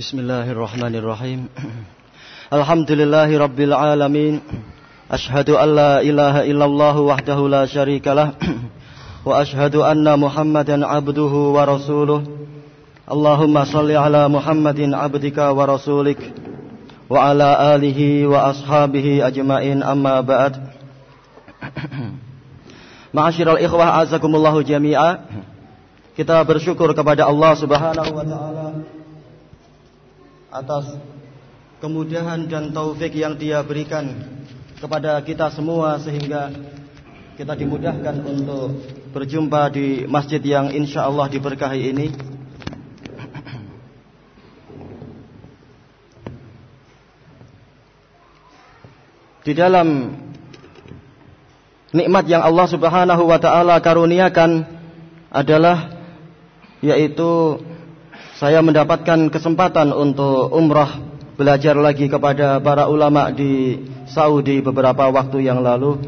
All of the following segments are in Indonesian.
Bismillahirrahmanirrahim. Alhamdulillahi rabbil alamin. Ashhadu an la ilaha illallah wahdahu la syarikalah. Wa ashhadu anna Muhammadan abduhu wa rasuluh. Allahumma salli ala Muhammadin abdika wa rasulik. Wa ala alihi wa ashabihi ajmain amma ba'd. Ma'asyiral ikhwah azakumullahu jami'a. Kita bersyukur kepada Allah Subhanahu wa taala atas kemudahan dan taufik yang Dia berikan kepada kita semua sehingga kita dimudahkan untuk berjumpa di masjid yang insya Allah diberkahi ini. Di dalam nikmat yang Allah Subhanahu wa taala karuniakan adalah yaitu saya mendapatkan kesempatan untuk umrah belajar lagi kepada para ulama di Saudi beberapa waktu yang lalu.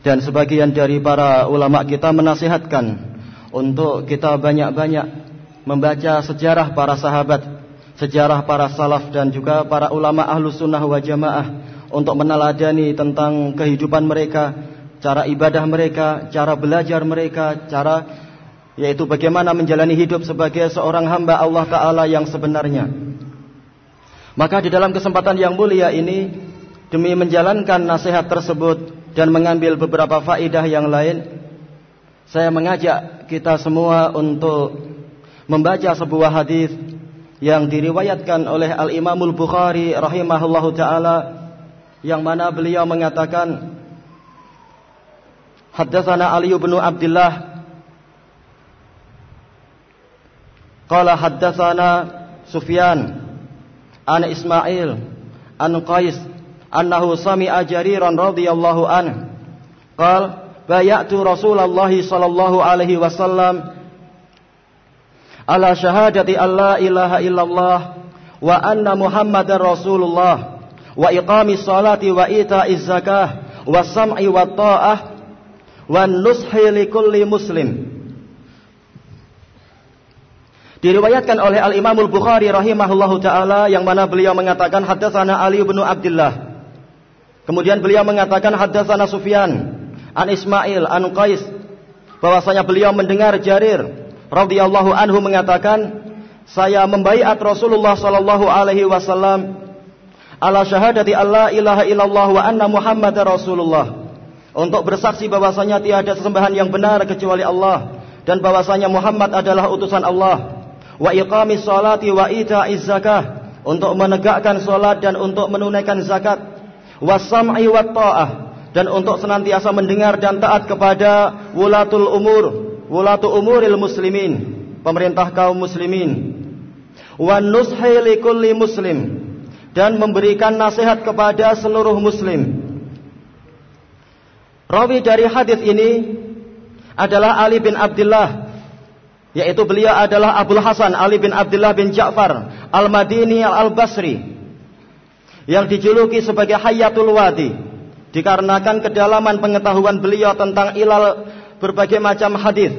Dan sebagian dari para ulama kita menasihatkan untuk kita banyak-banyak membaca sejarah para sahabat, sejarah para salaf dan juga para ulama ahlu sunnah wa jamaah untuk meneladani tentang kehidupan mereka, cara ibadah mereka, cara belajar mereka, cara yaitu bagaimana menjalani hidup sebagai seorang hamba Allah Ta'ala yang sebenarnya. Maka di dalam kesempatan yang mulia ini, demi menjalankan nasihat tersebut dan mengambil beberapa faidah yang lain, saya mengajak kita semua untuk membaca sebuah hadis yang diriwayatkan oleh Al Imamul Bukhari rahimahullahu taala yang mana beliau mengatakan Haddatsana Ali bin Abdullah Qala haddatsana Sufyan an Ismail an Qais annahu sami'a Jariran radhiyallahu anhu. Qala bayatu Rasulullah sallallahu alaihi wasallam ala syahadati alla ilaha illallah wa anna Muhammadar Rasulullah wa iqamis salati wa ita'iz zakah wa sam'i wa ta'ah wa nushi li kulli muslim Diriwayatkan oleh Al Imamul Bukhari rahimahullahu taala yang mana beliau mengatakan haddatsana Ali bin Abdullah. Kemudian beliau mengatakan haddatsana Sufyan an Ismail an Qais. Bahwasanya beliau mendengar Jarir radhiyallahu anhu mengatakan saya membaiat Rasulullah sallallahu alaihi wasallam ala syahadati Allah ilaha illallah wa anna Muhammad Rasulullah. Untuk bersaksi bahwasanya tiada sesembahan yang benar kecuali Allah dan bahwasanya Muhammad adalah utusan Allah wa iqamis salati wa ita'iz zakah untuk menegakkan salat dan untuk menunaikan zakat wasam'i wa ta'ah dan untuk senantiasa mendengar dan taat kepada wulatul umur wulatu umuril muslimin pemerintah kaum muslimin wa nushi likulli muslim dan memberikan nasihat kepada seluruh muslim. Rawi dari hadis ini adalah Ali bin Abdullah yaitu beliau adalah Abdul Hasan Ali bin Abdullah bin Ja'far Al-Madini Al-Basri yang dijuluki sebagai Hayatul Wadi dikarenakan kedalaman pengetahuan beliau tentang ilal berbagai macam hadis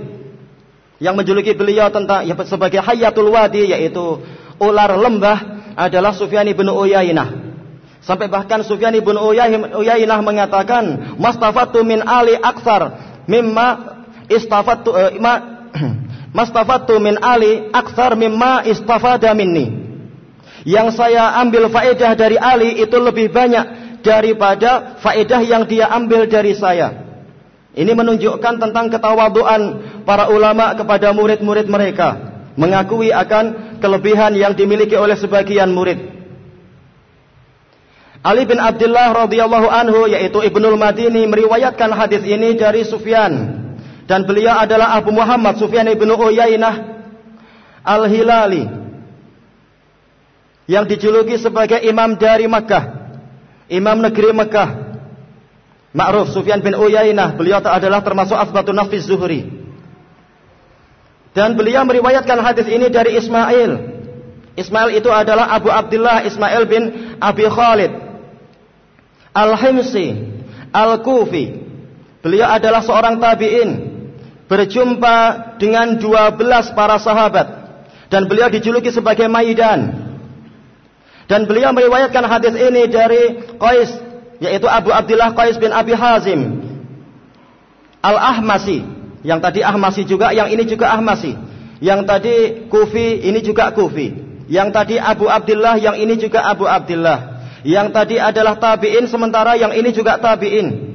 yang menjuluki beliau tentang ya, sebagai Hayatul Wadi yaitu ular lembah adalah Sufyan bin Uyainah. Sampai bahkan Sufyan bin Uyainah mengatakan, "Mastafatu min ali aksar mimma istafatu uh, ma, mastafatu min ali aksar mimma istafada minni." Yang saya ambil faedah dari Ali itu lebih banyak daripada faedah yang dia ambil dari saya. Ini menunjukkan tentang ketawaduan para ulama kepada murid-murid mereka mengakui akan kelebihan yang dimiliki oleh sebagian murid. Ali bin Abdullah radhiyallahu anhu yaitu Ibnul Madini meriwayatkan hadis ini dari Sufyan dan beliau adalah Abu Muhammad Sufyan ibnu Uyainah Al-Hilali yang dijuluki sebagai imam dari Makkah, imam negeri Makkah. Ma'ruf Sufyan bin Uyainah, beliau adalah termasuk asbatun nafis zuhri. Dan beliau meriwayatkan hadis ini dari Ismail. Ismail itu adalah Abu Abdullah Ismail bin Abi Khalid Al-Himsi Al-Kufi. Beliau adalah seorang tabi'in. Berjumpa dengan 12 para sahabat. Dan beliau dijuluki sebagai Maidan. Dan beliau meriwayatkan hadis ini dari Qais yaitu Abu Abdullah Qais bin Abi Hazim Al-Ahmasi. Yang tadi Ahmasi juga, yang ini juga Ahmasi. Yang tadi Kufi, ini juga Kufi. Yang tadi Abu Abdullah, yang ini juga Abu Abdullah. Yang tadi adalah tabi'in sementara yang ini juga tabi'in.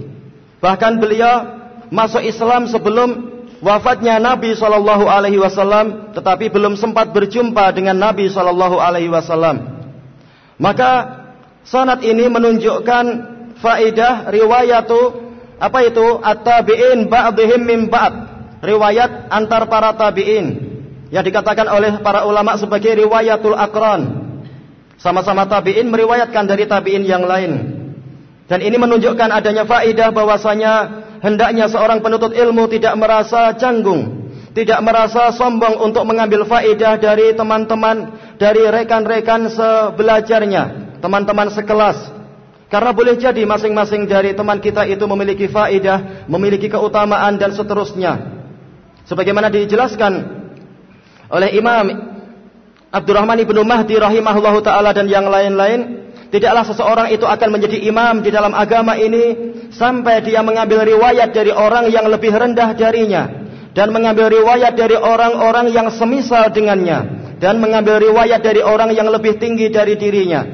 Bahkan beliau masuk Islam sebelum wafatnya Nabi Shallallahu Alaihi Wasallam, tetapi belum sempat berjumpa dengan Nabi Shallallahu Alaihi Wasallam. Maka sanad ini menunjukkan faidah riwayatu apa itu at-tabi'in ba'dihim min ba'd. Riwayat antar para tabi'in yang dikatakan oleh para ulama sebagai riwayatul akran. Sama-sama tabi'in meriwayatkan dari tabi'in yang lain. Dan ini menunjukkan adanya faidah bahwasanya hendaknya seorang penuntut ilmu tidak merasa canggung, tidak merasa sombong untuk mengambil faidah dari teman-teman, dari rekan-rekan sebelajarnya, teman-teman sekelas. Karena boleh jadi masing-masing dari teman kita itu memiliki faidah, memiliki keutamaan dan seterusnya. Sebagaimana dijelaskan oleh Imam Abdurrahman ibnu Mahdi rahimahullahu taala dan yang lain-lain, tidaklah seseorang itu akan menjadi imam di dalam agama ini sampai dia mengambil riwayat dari orang yang lebih rendah darinya dan mengambil riwayat dari orang-orang yang semisal dengannya dan mengambil riwayat dari orang yang lebih tinggi dari dirinya.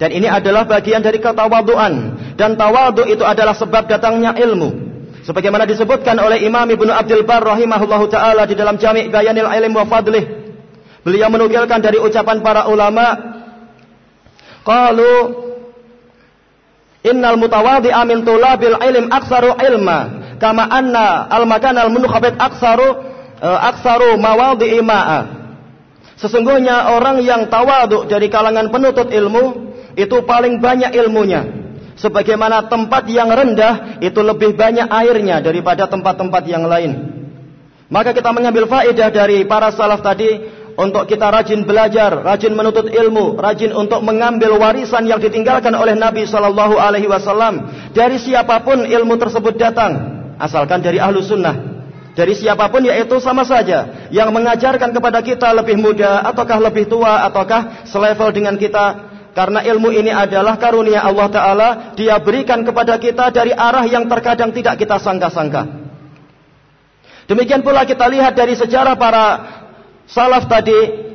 Dan ini adalah bagian dari ketawaduan dan tawadu itu adalah sebab datangnya ilmu. Sebagaimana disebutkan oleh Imam Ibnu Abdul Bar rahimahullahu taala di dalam Jami' Bayanil Ilm wa Fadlih Beliau menukilkan dari ucapan para ulama qalu innal mutawadhi'a min tulabil ilm aktsaru ilma kama anna al makan al munukhabit aktsaru uh, aktsaru mawadhi'i ma'a Sesungguhnya orang yang tawadu dari kalangan penuntut ilmu itu paling banyak ilmunya. Sebagaimana tempat yang rendah itu lebih banyak airnya daripada tempat-tempat yang lain. Maka kita mengambil faedah dari para salaf tadi untuk kita rajin belajar, rajin menuntut ilmu, rajin untuk mengambil warisan yang ditinggalkan oleh Nabi Shallallahu Alaihi Wasallam. Dari siapa pun ilmu tersebut datang, asalkan dari ahlu sunnah. Dari siapa pun yaitu sama saja yang mengajarkan kepada kita lebih muda ataukah lebih tua ataukah selevel dengan kita. Karena ilmu ini adalah karunia Allah Ta'ala Dia berikan kepada kita dari arah yang terkadang tidak kita sangka-sangka. Demikian pula kita lihat dari sejarah para salaf tadi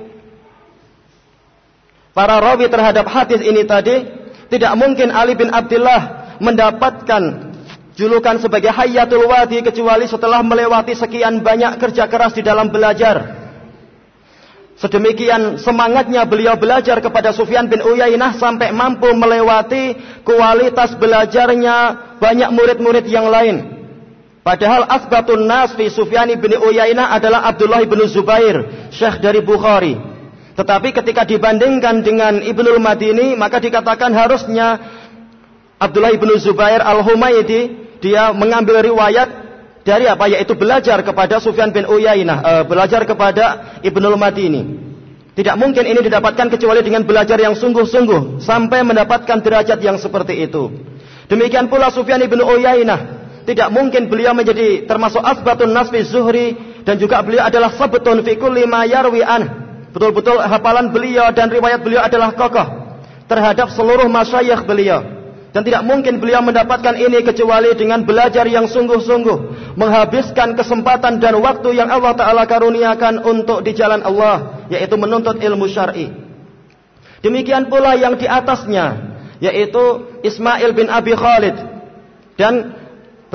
para rawi terhadap hadis ini tadi tidak mungkin Ali bin Abdullah mendapatkan julukan sebagai Hayyatul Wadi kecuali setelah melewati sekian banyak kerja keras di dalam belajar. Sedemikian semangatnya beliau belajar kepada Sufyan bin Uyainah sampai mampu melewati kualitas belajarnya banyak murid-murid yang lain. Padahal asbatun nas fi Sufyan bin Uyainah adalah Abdullah bin Zubair, syekh dari Bukhari. Tetapi ketika dibandingkan dengan Ibnul Madini, maka dikatakan harusnya Abdullah bin Zubair al-Humaydi dia mengambil riwayat dari apa yaitu belajar kepada Sufyan bin Uyainah, uh, belajar kepada Ibnul Madini. Tidak mungkin ini didapatkan kecuali dengan belajar yang sungguh-sungguh sampai mendapatkan derajat yang seperti itu. Demikian pula Sufyan bin Uyainah tidak mungkin beliau menjadi termasuk asbatun nasfi zuhri dan juga beliau adalah sabtun fi kulli ma yarwi an. Betul-betul hafalan beliau dan riwayat beliau adalah kokoh terhadap seluruh masyayikh beliau. Dan tidak mungkin beliau mendapatkan ini kecuali dengan belajar yang sungguh-sungguh. Menghabiskan kesempatan dan waktu yang Allah Ta'ala karuniakan untuk di jalan Allah. Yaitu menuntut ilmu syar'i. Demikian pula yang di atasnya. Yaitu Ismail bin Abi Khalid. Dan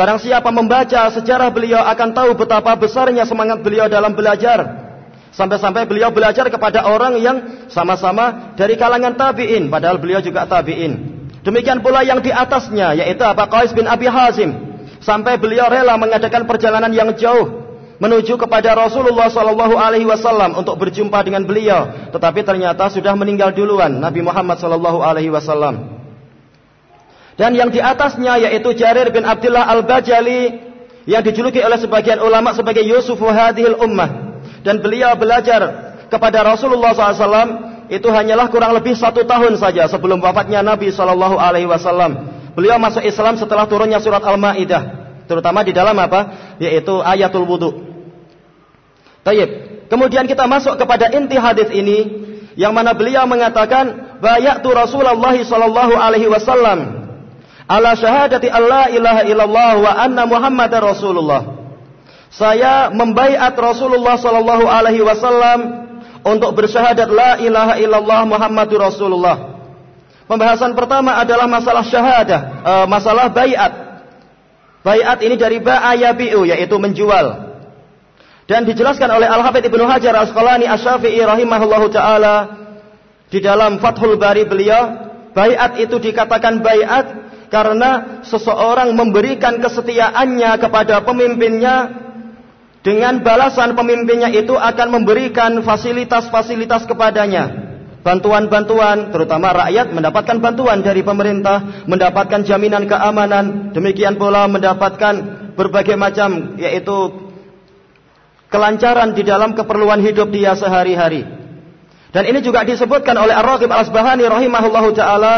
Barang siapa membaca sejarah beliau akan tahu betapa besarnya semangat beliau dalam belajar. Sampai-sampai beliau belajar kepada orang yang sama-sama dari kalangan tabi'in. Padahal beliau juga tabi'in. Demikian pula yang di atasnya yaitu apa Qais bin Abi Hazim. Sampai beliau rela mengadakan perjalanan yang jauh menuju kepada Rasulullah Sallallahu Alaihi Wasallam untuk berjumpa dengan beliau, tetapi ternyata sudah meninggal duluan Nabi Muhammad Sallallahu Alaihi Wasallam. Dan yang di atasnya yaitu Jarir bin Abdullah Al-Bajali yang dijuluki oleh sebagian ulama sebagai Yusuf hadhil ummah. Dan beliau belajar kepada Rasulullah SAW itu hanyalah kurang lebih satu tahun saja sebelum wafatnya Nabi Shallallahu Alaihi Wasallam. Beliau masuk Islam setelah turunnya surat Al-Maidah, terutama di dalam apa? Yaitu ayatul wudhu. Tayyib. Kemudian kita masuk kepada inti hadis ini, yang mana beliau mengatakan bayatu Rasulullah sallallahu alaihi wasallam ala syahadati Allah ilaha illallah wa anna Muhammadar Rasulullah. Saya membaiat Rasulullah sallallahu alaihi wasallam untuk bersyahadat la ilaha illallah Muhammadur Rasulullah. Pembahasan pertama adalah masalah syahadah, e, masalah baiat. Baiat ini dari ba'ayabi'u yaitu menjual. Dan dijelaskan oleh Al-Hafidz Ibnu Hajar Al-Asqalani Asy-Syafi'i rahimahullahu taala di dalam Fathul Bari beliau, baiat itu dikatakan baiat karena seseorang memberikan kesetiaannya kepada pemimpinnya dengan balasan pemimpinnya itu akan memberikan fasilitas-fasilitas kepadanya bantuan-bantuan, terutama rakyat mendapatkan bantuan dari pemerintah, mendapatkan jaminan keamanan, demikian pula mendapatkan berbagai macam yaitu kelancaran di dalam keperluan hidup dia sehari-hari. Dan ini juga disebutkan oleh Ar-Raghib Al-Asbahani rahimahullahu taala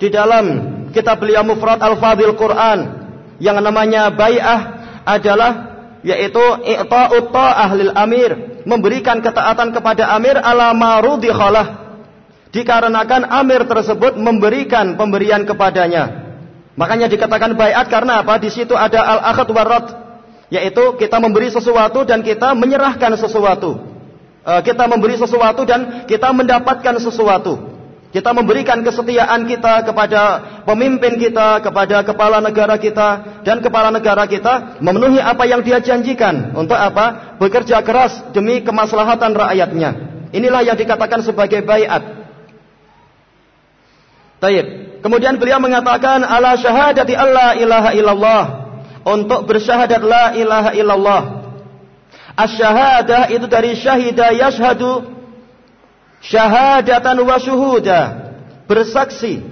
di dalam kitab beliau Mufrad Al-Fadil Quran yang namanya bai'ah adalah yaitu i'ta'ut ta'ah lil amir, memberikan ketaatan kepada amir ala marudi khalah Dikarenakan Amir tersebut memberikan pemberian kepadanya. Makanya dikatakan bayat karena apa? Di situ ada al-akhad warat. Yaitu kita memberi sesuatu dan kita menyerahkan sesuatu. E, kita memberi sesuatu dan kita mendapatkan sesuatu. Kita memberikan kesetiaan kita kepada pemimpin kita, kepada kepala negara kita, dan kepala negara kita memenuhi apa yang dia janjikan. Untuk apa? Bekerja keras demi kemaslahatan rakyatnya. Inilah yang dikatakan sebagai bayat. Taib. Kemudian beliau mengatakan ala syahadati Allah ilaha illallah untuk bersyahadat la ilaha illallah. Asy-syahadah itu dari syahida yashhadu syahadatan wa syuhuda bersaksi.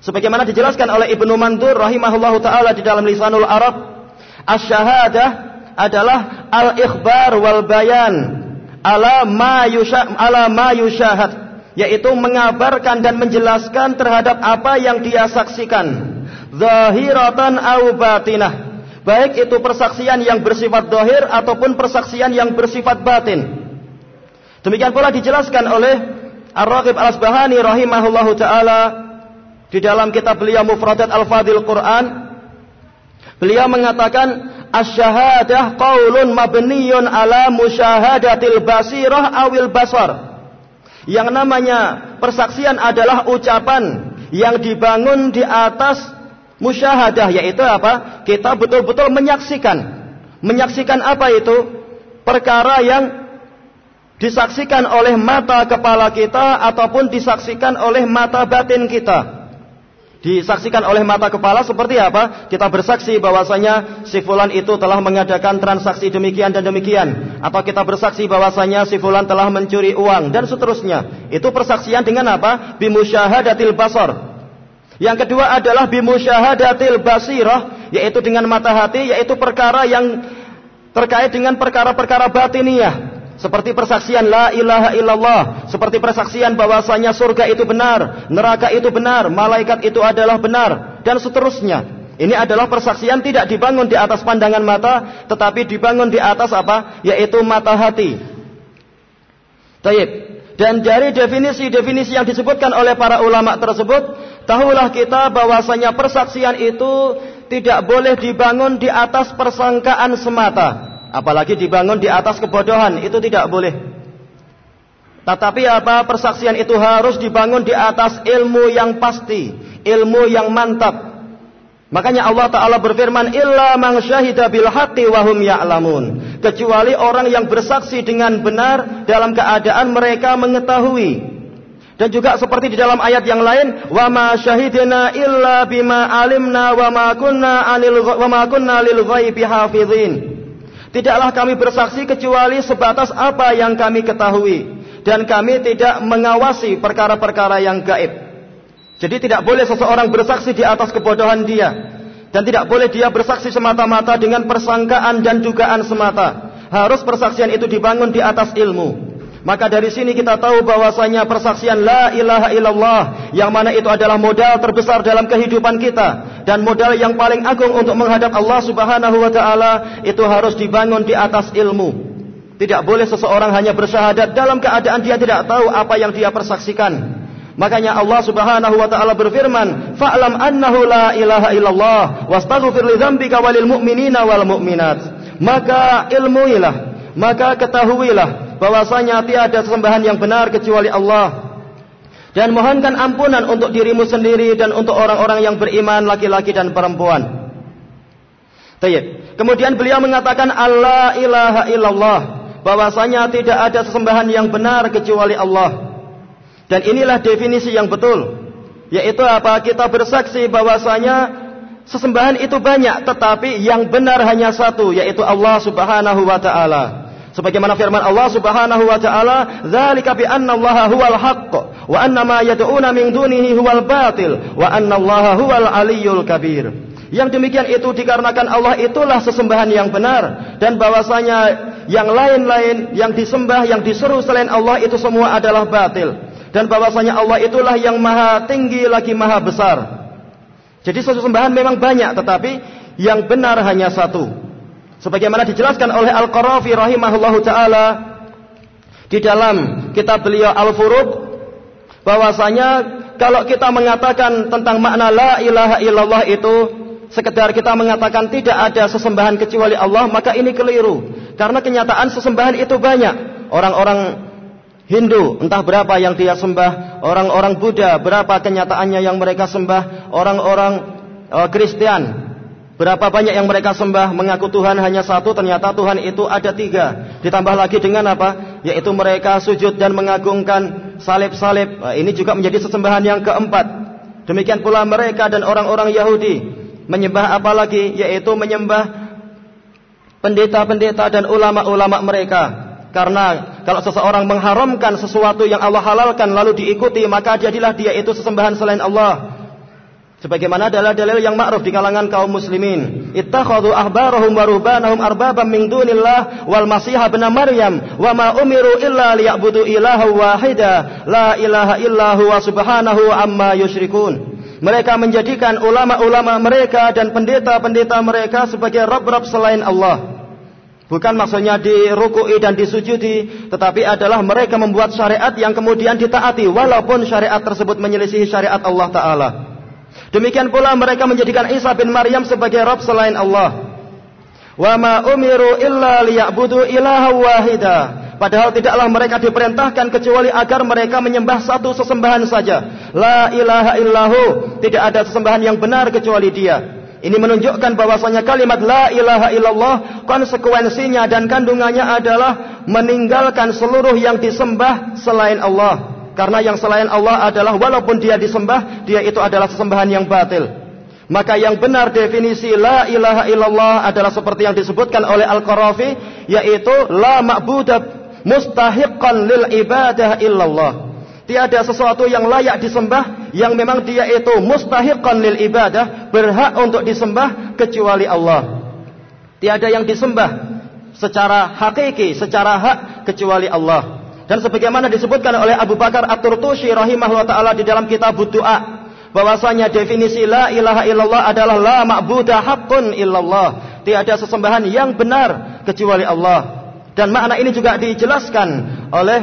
Sebagaimana dijelaskan oleh Ibnu Mandur rahimahullahu taala di dalam Lisanul Arab asy-syahadah adalah al-ikhbar wal bayan ala ma yusha ala ma yushahad yaitu mengabarkan dan menjelaskan terhadap apa yang dia saksikan. Zahiratan au batinah. Baik itu persaksian yang bersifat zahir ataupun persaksian yang bersifat batin demikian pula dijelaskan oleh Ar-Raqib Al-Asbahani rahimahullahu taala di dalam kitab beliau Mufradat Al-Fadil Quran beliau mengatakan asy-syahadah qaulun mabniyun ala musyahadatil basirah awil basar yang namanya persaksian adalah ucapan yang dibangun di atas musyahadah yaitu apa? Kita betul-betul menyaksikan. Menyaksikan apa itu? Perkara yang disaksikan oleh mata kepala kita ataupun disaksikan oleh mata batin kita disaksikan oleh mata kepala seperti apa? Kita bersaksi bahwasanya si fulan itu telah mengadakan transaksi demikian dan demikian atau kita bersaksi bahwasanya si fulan telah mencuri uang dan seterusnya. Itu persaksian dengan apa? Bimusyahadatil basar. Yang kedua adalah bimusyahadatil basirah yaitu dengan mata hati yaitu perkara yang terkait dengan perkara-perkara batiniah seperti persaksian la ilaha illallah, seperti persaksian bahwasanya surga itu benar, neraka itu benar, malaikat itu adalah benar dan seterusnya. Ini adalah persaksian tidak dibangun di atas pandangan mata, tetapi dibangun di atas apa? Yaitu mata hati. Taib. Dan dari definisi-definisi yang disebutkan oleh para ulama tersebut, tahulah kita bahwasanya persaksian itu tidak boleh dibangun di atas persangkaan semata apalagi dibangun di atas kebodohan itu tidak boleh. Tetapi apa persaksian itu harus dibangun di atas ilmu yang pasti ilmu yang mantap. Makanya Allah taala berfirman illa man syahida bil haqqi wa hum ya'lamun. Kecuali orang yang bersaksi dengan benar dalam keadaan mereka mengetahui. Dan juga seperti di dalam ayat yang lain, wa ma syahidna illa bima alimna wa ma kunna anil wa kunna. Tidaklah kami bersaksi kecuali sebatas apa yang kami ketahui. Dan kami tidak mengawasi perkara-perkara yang gaib. Jadi tidak boleh seseorang bersaksi di atas kebodohan dia. Dan tidak boleh dia bersaksi semata-mata dengan persangkaan dan dugaan semata. Harus persaksian itu dibangun di atas ilmu. Maka dari sini kita tahu bahwasanya persaksian la ilaha illallah yang mana itu adalah modal terbesar dalam kehidupan kita dan modal yang paling agung untuk menghadap Allah Subhanahu wa taala itu harus dibangun di atas ilmu. Tidak boleh seseorang hanya bersyahadat dalam keadaan dia tidak tahu apa yang dia persaksikan. Makanya Allah Subhanahu wa taala berfirman, "Fa'lam annahu la ilaha illallah wastaghfir li dzambika walil mu'minina wal mu'minat." Maka ilmuilah, maka ketahuilah bahwasanya tiada sesembahan yang benar kecuali Allah. Dan mohonkan ampunan untuk dirimu sendiri dan untuk orang-orang yang beriman laki-laki dan perempuan. Tayyib. Kemudian beliau mengatakan Allah ilaha illallah bahwasanya tidak ada sesembahan yang benar kecuali Allah. Dan inilah definisi yang betul. Yaitu apa? Kita bersaksi bahwasanya sesembahan itu banyak tetapi yang benar hanya satu yaitu Allah Subhanahu wa taala. Sebagaimana firman Allah Subhanahu wa taala, "Dzalika bi anna Allah huwal haqq wa anna ma yad'una min dunihi huwal batil wa anna Allah huwal aliyyul kabir." Yang demikian itu dikarenakan Allah itulah sesembahan yang benar dan bahwasanya yang lain-lain yang disembah, yang diseru selain Allah itu semua adalah batil dan bahwasanya Allah itulah yang maha tinggi lagi maha besar. Jadi sesembahan memang banyak tetapi yang benar hanya satu. Sebagaimana dijelaskan oleh Al-Qarafi rahimahullahu taala di dalam kitab beliau Al-Furuq bahwasanya kalau kita mengatakan tentang makna la ilaha illallah itu sekedar kita mengatakan tidak ada sesembahan kecuali Allah, maka ini keliru. Karena kenyataan sesembahan itu banyak. Orang-orang Hindu, entah berapa yang dia sembah, orang-orang Buddha, berapa kenyataannya yang mereka sembah, orang-orang uh, Kristen, berapa banyak yang mereka sembah, mengaku Tuhan hanya satu, ternyata Tuhan itu ada tiga. Ditambah lagi dengan apa? Yaitu mereka sujud dan mengagungkan salib-salib. Nah, ini juga menjadi sesembahan yang keempat. Demikian pula mereka dan orang-orang Yahudi menyembah apa lagi yaitu menyembah pendeta-pendeta dan ulama-ulama mereka karena kalau seseorang mengharamkan sesuatu yang Allah halalkan lalu diikuti maka jadilah dia itu sesembahan selain Allah sebagaimana adalah dalil yang ma'ruf di kalangan kaum muslimin ittakhadhu ahbarahum wa rubanahum arbabam min dunillah wal masih ibn maryam wa ma umiru illa liya'budu ilaha wahida la ilaha illa huwa subhanahu amma yusyrikun mereka menjadikan ulama-ulama mereka dan pendeta-pendeta mereka sebagai rob-rob selain Allah. Bukan maksudnya dirukui dan disujudi, tetapi adalah mereka membuat syariat yang kemudian ditaati walaupun syariat tersebut menyelisihi syariat Allah taala. Demikian pula mereka menjadikan Isa bin Maryam sebagai rob selain Allah. Wa ma umiru illa liya'budu ilaha wahida. Padahal tidaklah mereka diperintahkan kecuali agar mereka menyembah satu sesembahan saja. La ilaha illahu. Tidak ada sesembahan yang benar kecuali dia. Ini menunjukkan bahwasanya kalimat la ilaha illallah konsekuensinya dan kandungannya adalah meninggalkan seluruh yang disembah selain Allah. Karena yang selain Allah adalah walaupun dia disembah, dia itu adalah sesembahan yang batil. Maka yang benar definisi la ilaha illallah adalah seperti yang disebutkan oleh Al-Qarafi yaitu la ma'budah mustahiqqan lil ibadah illallah. Tiada sesuatu yang layak disembah yang memang dia itu mustahiqqan lil ibadah, berhak untuk disembah kecuali Allah. Tiada yang disembah secara hakiki, secara hak kecuali Allah. Dan sebagaimana disebutkan oleh Abu Bakar At-Turtusi rahimahullah taala di dalam kitab Doa bahwasanya definisi la ilaha illallah adalah la ma'budah haqqun illallah. Tiada sesembahan yang benar kecuali Allah. Dan makna ini juga dijelaskan oleh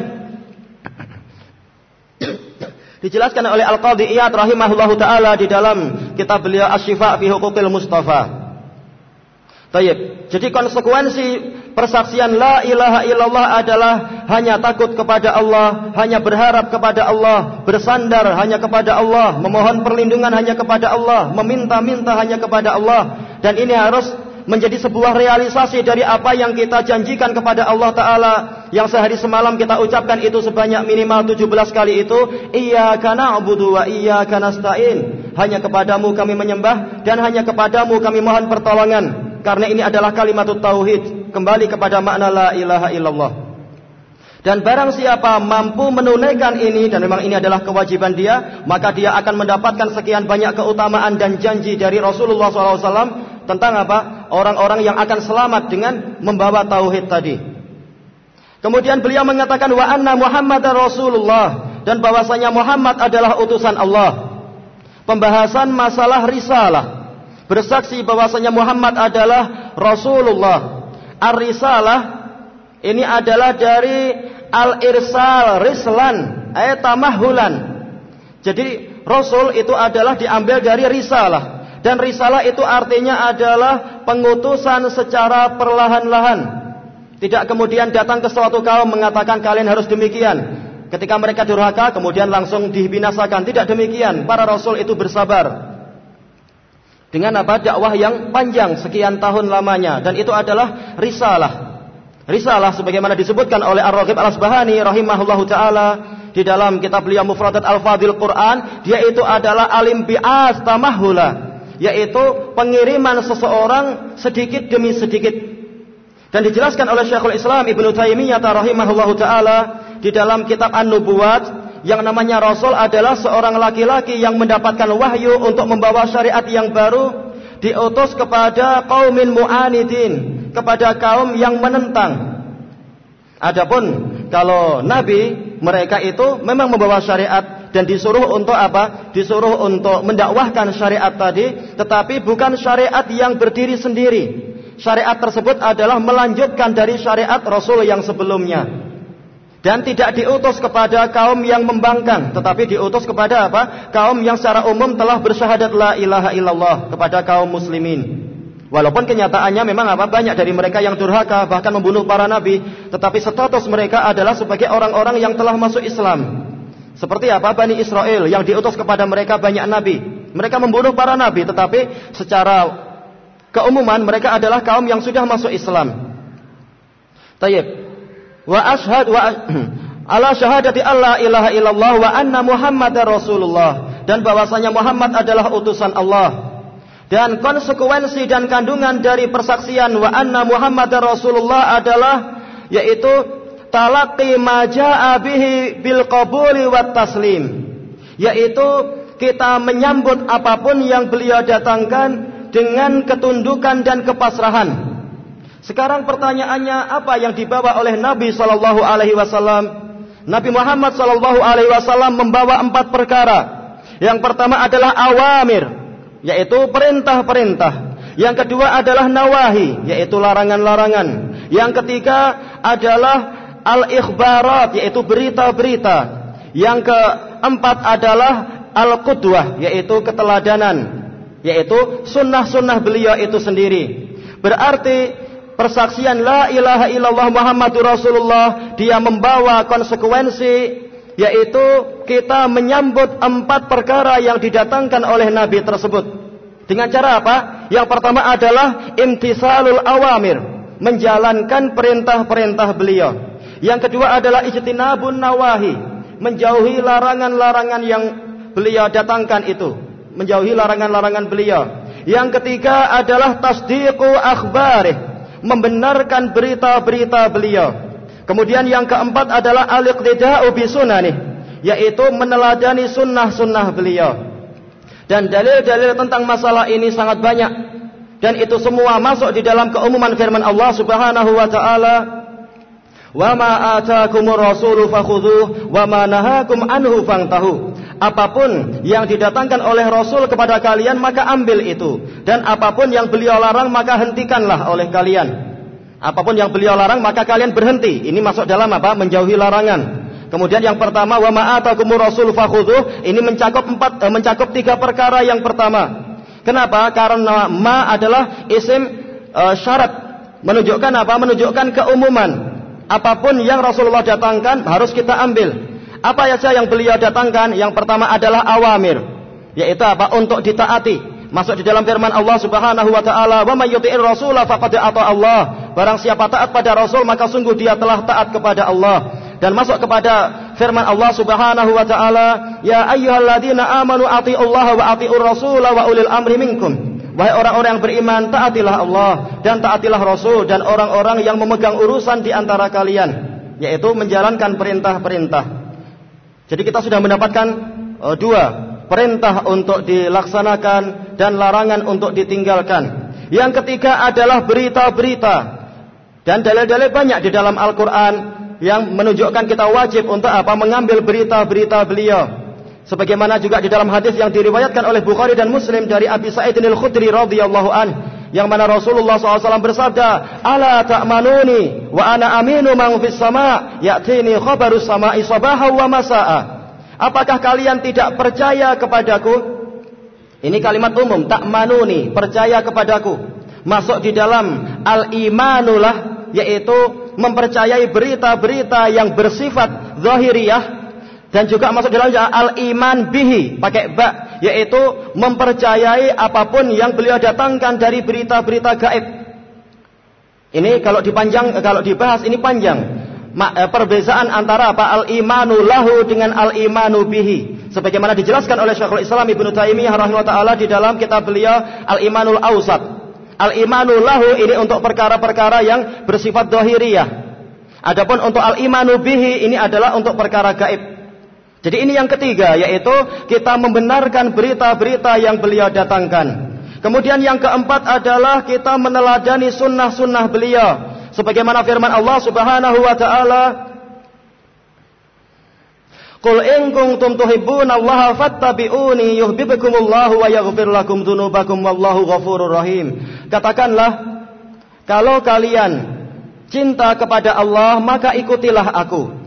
dijelaskan oleh Al-Qadhi Iyad rahimahullahu taala di dalam kitab beliau Asy-Syifa fi Huquqil Mustafa. Tayyib. Jadi konsekuensi persaksian la ilaha illallah adalah hanya takut kepada Allah, hanya berharap kepada Allah, bersandar hanya kepada Allah, memohon perlindungan hanya kepada Allah, meminta-minta hanya kepada Allah. Dan ini harus menjadi sebuah realisasi dari apa yang kita janjikan kepada Allah Ta'ala yang sehari semalam kita ucapkan itu sebanyak minimal 17 kali itu iyyaka na'budu wa iyyaka nasta'in hanya kepadamu kami menyembah dan hanya kepadamu kami mohon pertolongan karena ini adalah kalimat tauhid kembali kepada makna la ilaha illallah dan barang siapa mampu menunaikan ini dan memang ini adalah kewajiban dia, maka dia akan mendapatkan sekian banyak keutamaan dan janji dari Rasulullah SAW tentang apa? Orang-orang yang akan selamat dengan membawa tauhid tadi. Kemudian beliau mengatakan wa anna Muhammad Rasulullah dan bahwasanya Muhammad adalah utusan Allah. Pembahasan masalah risalah. Bersaksi bahwasanya Muhammad adalah Rasulullah. Ar-risalah Ini adalah dari al-irsal rislan, ayat tamahulan. Jadi rasul itu adalah diambil dari risalah. Dan risalah itu artinya adalah pengutusan secara perlahan-lahan. Tidak kemudian datang ke suatu kaum mengatakan kalian harus demikian. Ketika mereka durhaka kemudian langsung dibinasakan. Tidak demikian. Para rasul itu bersabar. Dengan apa? Dakwah yang panjang sekian tahun lamanya dan itu adalah risalah. Risalah sebagaimana disebutkan oleh Ar-Raghib Al-Asbahani rahimahullahu taala di dalam kitab beliau Mufradat Al-Fadil Quran, dia itu adalah alim bi'as tamahula, yaitu pengiriman seseorang sedikit demi sedikit. Dan dijelaskan oleh Syekhul Islam Ibnu Taimiyah rahimahullahu taala di dalam kitab An-Nubuwat yang namanya Rasul adalah seorang laki-laki yang mendapatkan wahyu untuk membawa syariat yang baru diutus kepada kaumin mu'anidin, kepada kaum yang menentang. Adapun kalau nabi mereka itu memang membawa syariat dan disuruh untuk apa? Disuruh untuk mendakwahkan syariat tadi, tetapi bukan syariat yang berdiri sendiri. Syariat tersebut adalah melanjutkan dari syariat Rasul yang sebelumnya dan tidak diutus kepada kaum yang membangkang tetapi diutus kepada apa? Kaum yang secara umum telah bersyahadat la ilaha illallah kepada kaum muslimin. Walaupun kenyataannya memang apa? Banyak dari mereka yang durhaka bahkan membunuh para nabi tetapi status mereka adalah sebagai orang-orang yang telah masuk Islam. Seperti apa? Bani Israel yang diutus kepada mereka banyak nabi. Mereka membunuh para nabi tetapi secara keumuman mereka adalah kaum yang sudah masuk Islam. Tayyib wa ashhad wa ala syahadati alla ilaha illallah wa anna muhammadar rasulullah. Dan bahwasanya Muhammad adalah utusan Allah. Dan konsekuensi dan kandungan dari persaksian wa anna muhammadar rasulullah adalah yaitu talaqi ma jaa bihi bil qabuli wat taslim. Yaitu kita menyambut apa pun yang beliau datangkan dengan ketundukan dan kepasrahan sekarang pertanyaannya apa yang dibawa oleh Nabi Shallallahu Alaihi Wasallam? Nabi Muhammad Shallallahu Alaihi Wasallam membawa empat perkara. Yang pertama adalah awamir, yaitu perintah-perintah. Yang kedua adalah nawahi, yaitu larangan-larangan. Yang ketiga adalah al-ikhbarat, yaitu berita-berita. Yang keempat adalah al-qudwah, yaitu keteladanan. Yaitu sunnah-sunnah beliau itu sendiri. Berarti persaksian la ilaha illallah Muhammadur Rasulullah dia membawa konsekuensi yaitu kita menyambut empat perkara yang didatangkan oleh Nabi tersebut. Dengan cara apa? Yang pertama adalah imtisalul awamir menjalankan perintah-perintah beliau. Yang kedua adalah ijtinabun nawahi menjauhi larangan-larangan yang beliau datangkan itu menjauhi larangan-larangan beliau. Yang ketiga adalah tasdiqu akhbarih membenarkan berita-berita beliau. Kemudian yang keempat adalah al-iqtida'u bi nih, yaitu meneladani sunnah-sunnah beliau. Dan dalil-dalil tentang masalah ini sangat banyak dan itu semua masuk di dalam keumuman firman Allah Subhanahu wa taala Wa ma atakumur rasulu fakhudhuh wa ma nahakum anhu. Apa pun yang didatangkan oleh Rasul kepada kalian maka ambil itu dan apa pun yang beliau larang maka hentikanlah oleh kalian. Apa pun yang beliau larang maka kalian berhenti. Ini masuk dalam apa? Menjauhi larangan. Kemudian yang pertama wa ma atakumur rasul fakhudhuh ini mencakup empat eh, mencakup tiga perkara yang pertama. Kenapa? Karena ma adalah isim eh, syarat menunjukkan apa? Menunjukkan keumuman. Apa pun yang Rasulullah datangkan harus kita ambil. Apa saja yang beliau datangkan? Yang pertama adalah awamir, yaitu apa? Untuk ditaati. Masuk di dalam firman Allah Subhanahu wa taala, "Wa may yuti'ir rasula faqad ata Allah." Barang siapa taat pada Rasul maka sungguh dia telah taat kepada Allah. Dan masuk kepada firman Allah Subhanahu wa taala, "Ya ayyuhalladzina amanu atiullaha wa atiur rasula wa ulil amri minkum." Wahai orang-orang yang beriman, taatilah Allah dan taatilah Rasul dan orang-orang yang memegang urusan di antara kalian, yaitu menjalankan perintah-perintah. Jadi kita sudah mendapatkan uh, dua, perintah untuk dilaksanakan dan larangan untuk ditinggalkan. Yang ketiga adalah berita-berita. Dan dalil-dalil banyak di dalam Al-Qur'an yang menunjukkan kita wajib untuk apa? Mengambil berita-berita beliau Sebagaimana juga di dalam hadis yang diriwayatkan oleh Bukhari dan Muslim dari Abi Sa'id al-Khudri radhiyallahu an yang mana Rasulullah SAW bersabda, "Ala ta'manuni wa ana aminu man fis sama, ya'tini khabarus sama'i sabaha wa masa'a." Apakah kalian tidak percaya kepadaku? Ini kalimat umum, ta'manuni, percaya kepadaku. Masuk di dalam al-imanulah yaitu mempercayai berita-berita yang bersifat zahiriyah dan juga masuk dalam al-iman bihi pakai ba yaitu mempercayai apa pun yang beliau datangkan dari berita-berita gaib. Ini kalau dipanjang kalau dibahas ini panjang. Eh, perbezaan antara apa al-imanu lahu dengan al-imanu bihi. Sebagaimana dijelaskan oleh Syekhul Islam Ibnu Taimiyah rahimahullah taala di dalam kitab beliau Al-Imanul Ausat. Al-imanu lahu ini untuk perkara-perkara yang bersifat dohiriyah. Adapun untuk al-imanu bihi ini adalah untuk perkara gaib. Jadi ini yang ketiga yaitu kita membenarkan berita-berita yang beliau datangkan. Kemudian yang keempat adalah kita meneladani sunnah-sunnah beliau. Sebagaimana firman Allah subhanahu wa ta'ala. Qul in kuntum tuhibbunallaha fattabi'uni yuhibbukumullahu wa yaghfir lakum dzunubakum wallahu ghafurur rahim. Katakanlah kalau kalian cinta kepada Allah maka ikutilah aku.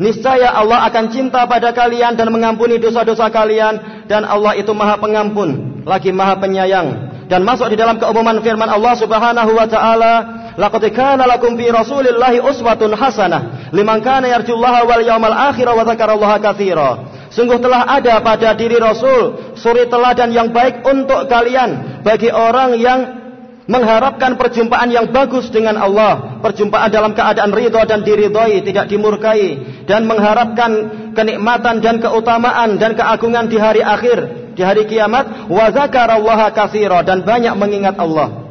Niscaya Allah akan cinta pada kalian dan mengampuni dosa-dosa kalian dan Allah itu Maha Pengampun, lagi Maha Penyayang. Dan masuk di dalam keumuman firman Allah Subhanahu wa taala, "Laqad kana lakum fi Rasulillahi uswatun hasanah liman kana yarjullaha wal yawmal akhir wa dzakarallaha katsira." Sungguh telah ada pada diri Rasul suri teladan yang baik untuk kalian bagi orang yang mengharapkan perjumpaan yang bagus dengan Allah, perjumpaan dalam keadaan ridho dan diridhoi, tidak dimurkai, dan mengharapkan kenikmatan dan keutamaan dan keagungan di hari akhir, di hari kiamat, wa zakarallaha dan banyak mengingat Allah.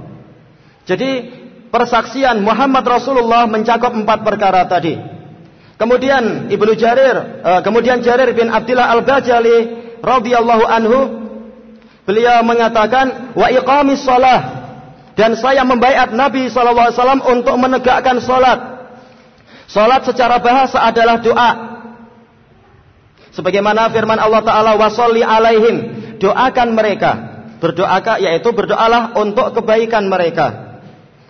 Jadi persaksian Muhammad Rasulullah mencakup empat perkara tadi. Kemudian Ibnu Jarir, uh, kemudian Jarir bin Abdullah Al-Bajali radhiyallahu anhu beliau mengatakan wa iqamis shalah dan saya membaiat Nabi SAW untuk menegakkan solat. Solat secara bahasa adalah doa. Sebagaimana firman Allah Ta'ala wasolli alaihim. Doakan mereka. Berdoakah yaitu berdoalah untuk kebaikan mereka.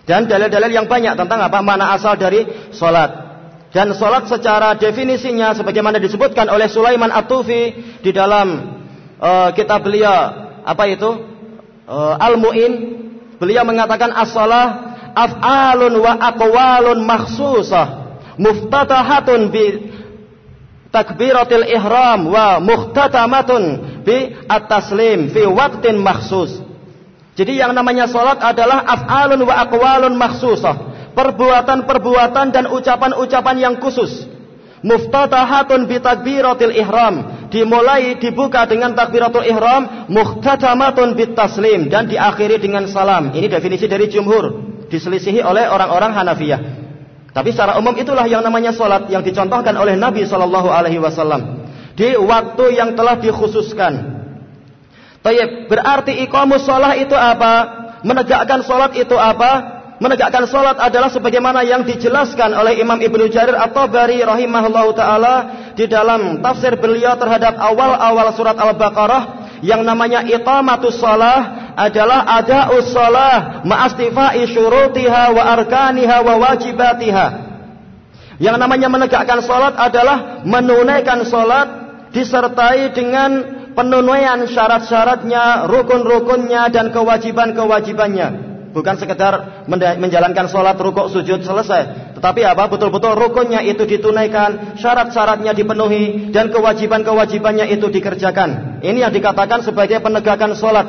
Dan dalil-dalil yang banyak tentang apa mana asal dari solat. Dan solat secara definisinya sebagaimana disebutkan oleh Sulaiman At-Tufi di dalam uh, kitab beliau apa itu uh, Al-Mu'in Beliau mengatakan as-salah af'alun wa aqwalun makhsusah muftatahatun bi takbiratil ihram wa muhtatamatun bi at-taslim fi waktin makhsus. Jadi yang namanya salat adalah af'alun wa aqwalun makhsusah. Perbuatan-perbuatan dan ucapan-ucapan yang khusus. Muftatahatun bi takbiratil ihram dimulai dibuka dengan takbiratul ihram muhtatamatun bit taslim dan diakhiri dengan salam. Ini definisi dari jumhur, diselisihi oleh orang-orang Hanafiyah. Tapi secara umum itulah yang namanya salat yang dicontohkan oleh Nabi Shallallahu alaihi wasallam di waktu yang telah dikhususkan. Tayyib, berarti iqamus shalah itu apa? Menegakkan salat itu apa? Menegakkan salat adalah sebagaimana yang dijelaskan oleh Imam Ibnu Jarir atau Bari rahimahullahu taala di dalam tafsir beliau terhadap awal-awal surat Al-Baqarah yang namanya iqamatus salah adalah ada'us salah ma'astifai syurutiha wa arkaniha wa wajibatiha. Yang namanya menegakkan salat adalah menunaikan salat disertai dengan penunaian syarat-syaratnya, rukun-rukunnya dan kewajiban-kewajibannya. Bukan sekedar menjalankan sholat rukuk sujud selesai. Tetapi apa? Betul-betul rukunnya itu ditunaikan, syarat-syaratnya dipenuhi, dan kewajiban-kewajibannya itu dikerjakan. Ini yang dikatakan sebagai penegakan sholat.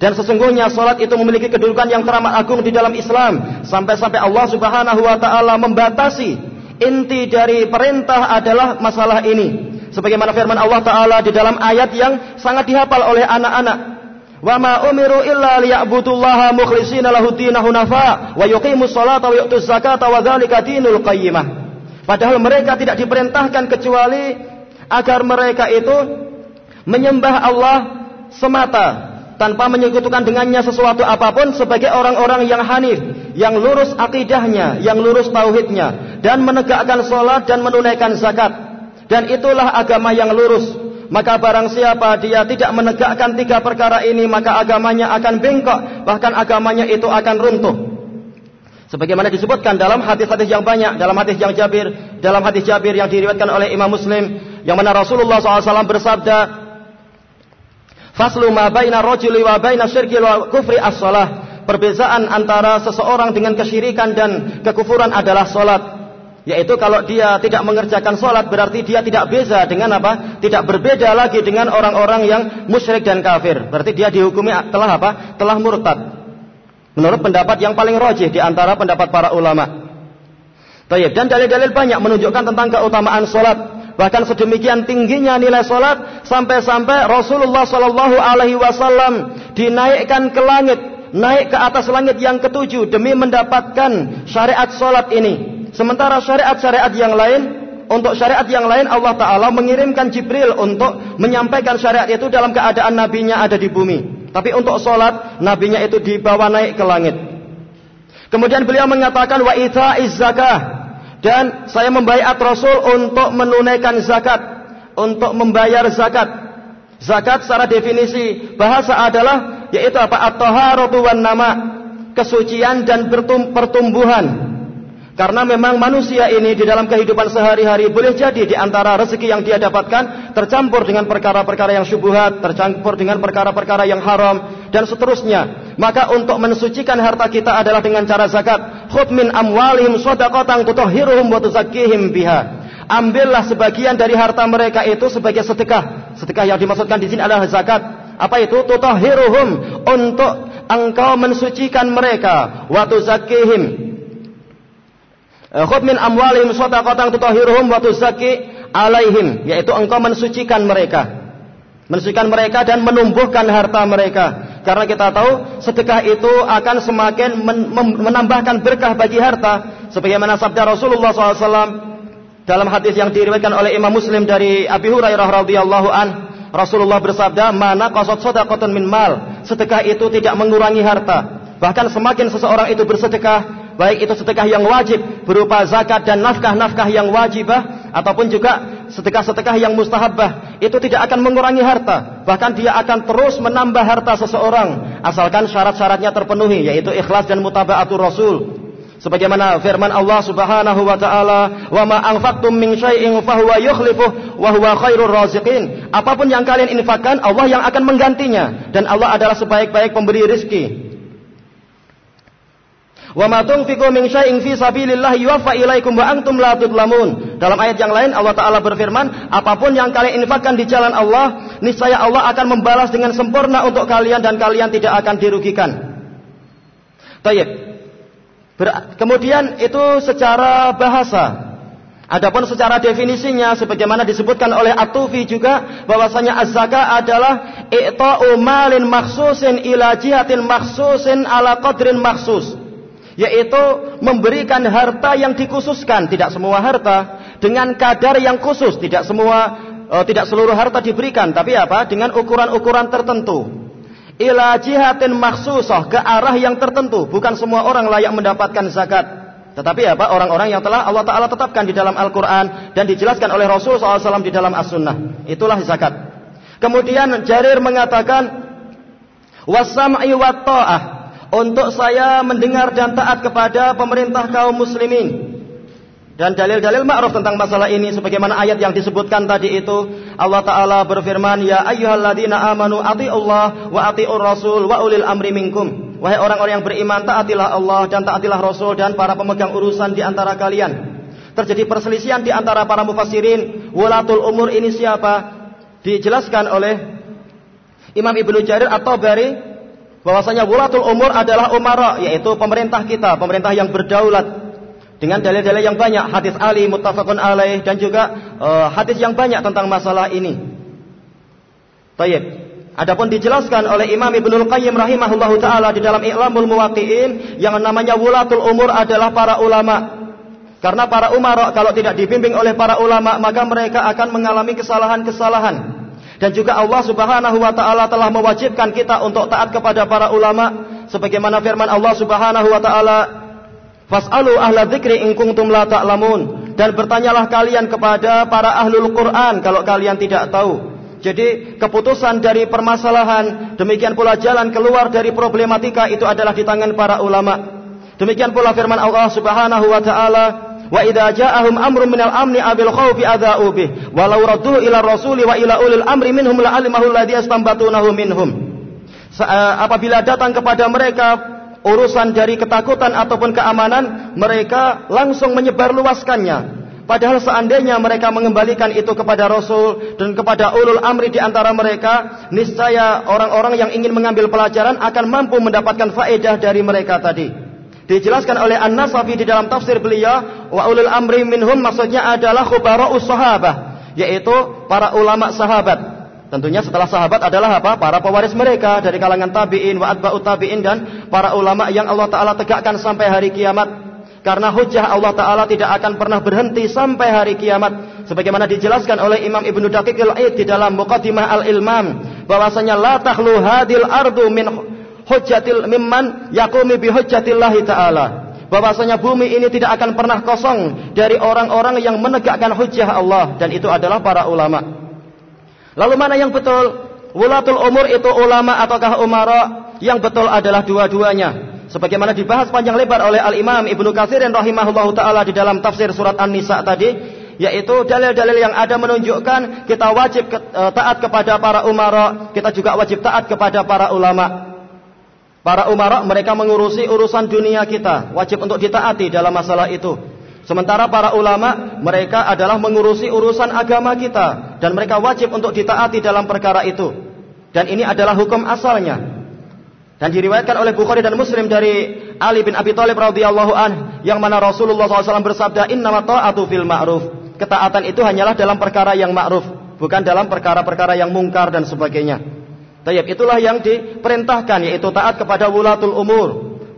Dan sesungguhnya sholat itu memiliki kedudukan yang teramat agung di dalam Islam. Sampai-sampai Allah subhanahu wa ta'ala membatasi. Inti dari perintah adalah masalah ini. Sebagaimana firman Allah Ta'ala di dalam ayat yang sangat dihafal oleh anak-anak. Wa ma umiru illa liya'budullaha mukhlishina lahu dinahu nafa wa yuqimus salata wa yu'tuz zakata wa dzalika dinul qayyimah. Padahal mereka tidak diperintahkan kecuali agar mereka itu menyembah Allah semata tanpa menyekutukan dengannya sesuatu apa pun sebagai orang-orang yang hanif, yang lurus akidahnya, yang lurus tauhidnya dan menegakkan salat dan menunaikan zakat. Dan itulah agama yang lurus maka barang siapa dia tidak menegakkan tiga perkara ini maka agamanya akan bengkok. Bahkan agamanya itu akan runtuh. Sebagaimana disebutkan dalam hadis-hadis yang banyak dalam hadis yang Jabir dalam hadis Jabir yang diriwayatkan oleh Imam Muslim yang mana Rasulullah SAW bersabda Faslu ma baina rajuli wa baina syirki wa kufri as-salah. Perbezaan antara seseorang dengan kesyirikan dan kekufuran adalah salat yaitu kalau dia tidak mengerjakan sholat berarti dia tidak beza dengan apa? Tidak berbeda lagi dengan orang-orang yang musyrik dan kafir. Berarti dia dihukumi telah apa? Telah murtad. Menurut pendapat yang paling rojih di antara pendapat para ulama. Dan dalil-dalil banyak menunjukkan tentang keutamaan sholat. Bahkan sedemikian tingginya nilai sholat sampai-sampai Rasulullah Shallallahu Alaihi Wasallam dinaikkan ke langit, naik ke atas langit yang ketujuh demi mendapatkan syariat sholat ini. Sementara syariat-syariat yang lain, untuk syariat yang lain Allah Ta'ala mengirimkan Jibril untuk menyampaikan syariat itu dalam keadaan nabinya ada di bumi. Tapi untuk sholat, nabinya itu dibawa naik ke langit. Kemudian beliau mengatakan wa zakah. Dan saya membaiat Rasul untuk menunaikan zakat. Untuk membayar zakat. Zakat secara definisi bahasa adalah yaitu apa? At-taharatu wan nama. Kesucian dan pertumbuhan. Karena memang manusia ini di dalam kehidupan sehari-hari boleh jadi di antara rezeki yang dia dapatkan tercampur dengan perkara-perkara yang syubhat, tercampur dengan perkara-perkara yang haram dan seterusnya. Maka untuk mensucikan harta kita adalah dengan cara zakat. Khudh min amwalihim shadaqatan tutahhiruhum wa tuzakkihim biha. Ambillah sebagian dari harta mereka itu sebagai sedekah. Sedekah yang dimaksudkan di sini adalah zakat. Apa itu? Tutahhiruhum untuk engkau mensucikan mereka wa tuzakkihim Eh, khudh min amwalihim shadaqatan tutahhiruhum wa tuzakki alaihim. Yaitu engkau mensucikan mereka. Mensucikan mereka dan menumbuhkan harta mereka. Karena kita tahu sedekah itu akan semakin menambahkan berkah bagi harta. Sebagaimana sabda Rasulullah SAW dalam hadis yang diriwayatkan oleh Imam Muslim dari Abi Hurairah radhiyallahu an Rasulullah bersabda mana qasad sadaqatan min mal. Sedekah itu tidak mengurangi harta. Bahkan semakin seseorang itu bersedekah baik itu sedekah yang wajib berupa zakat dan nafkah-nafkah yang wajibah ataupun juga sedekah-sedekah yang mustahabbah itu tidak akan mengurangi harta. Bahkan dia akan terus menambah harta seseorang asalkan syarat-syaratnya terpenuhi yaitu ikhlas dan mutabaatur rasul. Sebagaimana firman Allah Subhanahu wa taala wa ma anfaqtum min syai'in fahuwa yukhlifuh wa huwa khairur raziqin. Apa pun yang kalian infakkan Allah yang akan menggantinya dan Allah adalah sebaik-baik pemberi rezeki Wa ma tunfiqu min syai'in fi sabilillah yuwaffa ilaikum wa antum la tudlamun. Dalam ayat yang lain Allah taala berfirman, apa pun yang kalian infakkan di jalan Allah, niscaya Allah akan membalas dengan sempurna untuk kalian dan kalian tidak akan dirugikan. Tayyib. Kemudian itu secara bahasa. Adapun secara definisinya sebagaimana disebutkan oleh At-Tufi juga bahwasanya az-zakah adalah i'ta'u malin makhsusin ila jihatin makhsusin ala qadrin makhsus yaitu memberikan harta yang dikhususkan. Tidak semua harta. Dengan kadar yang khusus. Tidak semua uh, tidak seluruh harta diberikan. Tapi apa? Dengan ukuran-ukuran tertentu. Ila jihatin maksusah. Ke arah yang tertentu. Bukan semua orang layak mendapatkan zakat. Tetapi apa? Orang-orang yang telah Allah Taala tetapkan di dalam Al-Qur'an dan dijelaskan oleh Rasul SAW di dalam As-Sunnah. Itulah zakat. Kemudian Jarir mengatakan wasam'i wa untuk saya mendengar dan taat kepada pemerintah kaum muslimin. Dan dalil-dalil ma'ruf tentang masalah ini sebagaimana ayat yang disebutkan tadi itu Allah taala berfirman ya ayyuhalladzina amanu Allah wa atiur rasul wa ulil amri minkum. Wahai orang-orang yang beriman taatilah Allah dan taatilah Rasul dan para pemegang urusan di antara kalian. Terjadi perselisihan di antara para mufassirin, walatul umur ini siapa? Dijelaskan oleh Imam Ibnu Jarir atau Bari bahwasanya wulatul umur adalah umara yaitu pemerintah kita, pemerintah yang berdaulat dengan dalil-dalil yang banyak, hadis Ali muttafaqun alaih dan juga uh, hadis yang banyak tentang masalah ini. Tayyib. Adapun dijelaskan oleh Imam Ibnu Qayyim rahimahullahu taala di dalam I'lamul Muwaqqi'in yang namanya wulatul umur adalah para ulama. Karena para umara kalau tidak dibimbing oleh para ulama maka mereka akan mengalami kesalahan-kesalahan dan juga Allah Subhanahu wa taala telah mewajibkan kita untuk taat kepada para ulama sebagaimana firman Allah Subhanahu wa taala Fas'alu ahla dzikri in kuntum la ta'lamun dan bertanyalah kalian kepada para ahlul Quran kalau kalian tidak tahu. Jadi keputusan dari permasalahan, demikian pula jalan keluar dari problematika itu adalah di tangan para ulama. Demikian pula firman Allah Subhanahu wa taala, "Wa idza ja'ahum amrun minal amni abil khawfi adza'u bih, walau raddu ila rasuli wa ila ulil amri minhum la'alimahu alladhi yastambatunahu minhum." Eh, apabila datang kepada mereka urusan dari ketakutan ataupun keamanan, mereka langsung menyebarluaskannya Padahal seandainya mereka mengembalikan itu kepada Rasul dan kepada ulul amri di antara mereka, niscaya orang-orang yang ingin mengambil pelajaran akan mampu mendapatkan faedah dari mereka tadi. Dijelaskan oleh An-Nasafi di dalam tafsir beliau, wa ulul amri minhum maksudnya adalah khubara'us sahabah, yaitu para ulama sahabat. Tentunya setelah sahabat adalah apa? Para pewaris mereka dari kalangan tabi'in wa atba'ut tabi'in dan para ulama yang Allah Ta'ala tegakkan sampai hari kiamat. Karena hujah Allah Ta'ala tidak akan pernah berhenti sampai hari kiamat. Sebagaimana dijelaskan oleh Imam Ibnu Daqiq al-Aid di dalam Muqaddimah al-Ilmam. bahwasanya la takhlu hadil ardu min hujjatil mimman yakumi bi hujjatillahi ta'ala. Bahwasanya bumi ini tidak akan pernah kosong dari orang-orang yang menegakkan hujah Allah. Dan itu adalah para ulama. Lalu mana yang betul? Wulatul umur itu ulama ataukah umara? Yang betul adalah dua-duanya sebagaimana dibahas panjang lebar oleh Al-Imam Ibnu Katsir rahimahullahu taala di dalam tafsir surat An-Nisa tadi yaitu dalil-dalil yang ada menunjukkan kita wajib ke, e, taat kepada para umara, kita juga wajib taat kepada para ulama. Para umara mereka mengurusi urusan dunia kita, wajib untuk ditaati dalam masalah itu. Sementara para ulama mereka adalah mengurusi urusan agama kita dan mereka wajib untuk ditaati dalam perkara itu. Dan ini adalah hukum asalnya. Dan diriwayatkan oleh Bukhari dan Muslim dari Ali bin Abi Thalib radhiyallahu an yang mana Rasulullah SAW bersabda innama ta'atu fil ma'ruf. Ketaatan itu hanyalah dalam perkara yang ma'ruf, bukan dalam perkara-perkara yang mungkar dan sebagainya. Tayyib itulah yang diperintahkan yaitu taat kepada wulatul umur.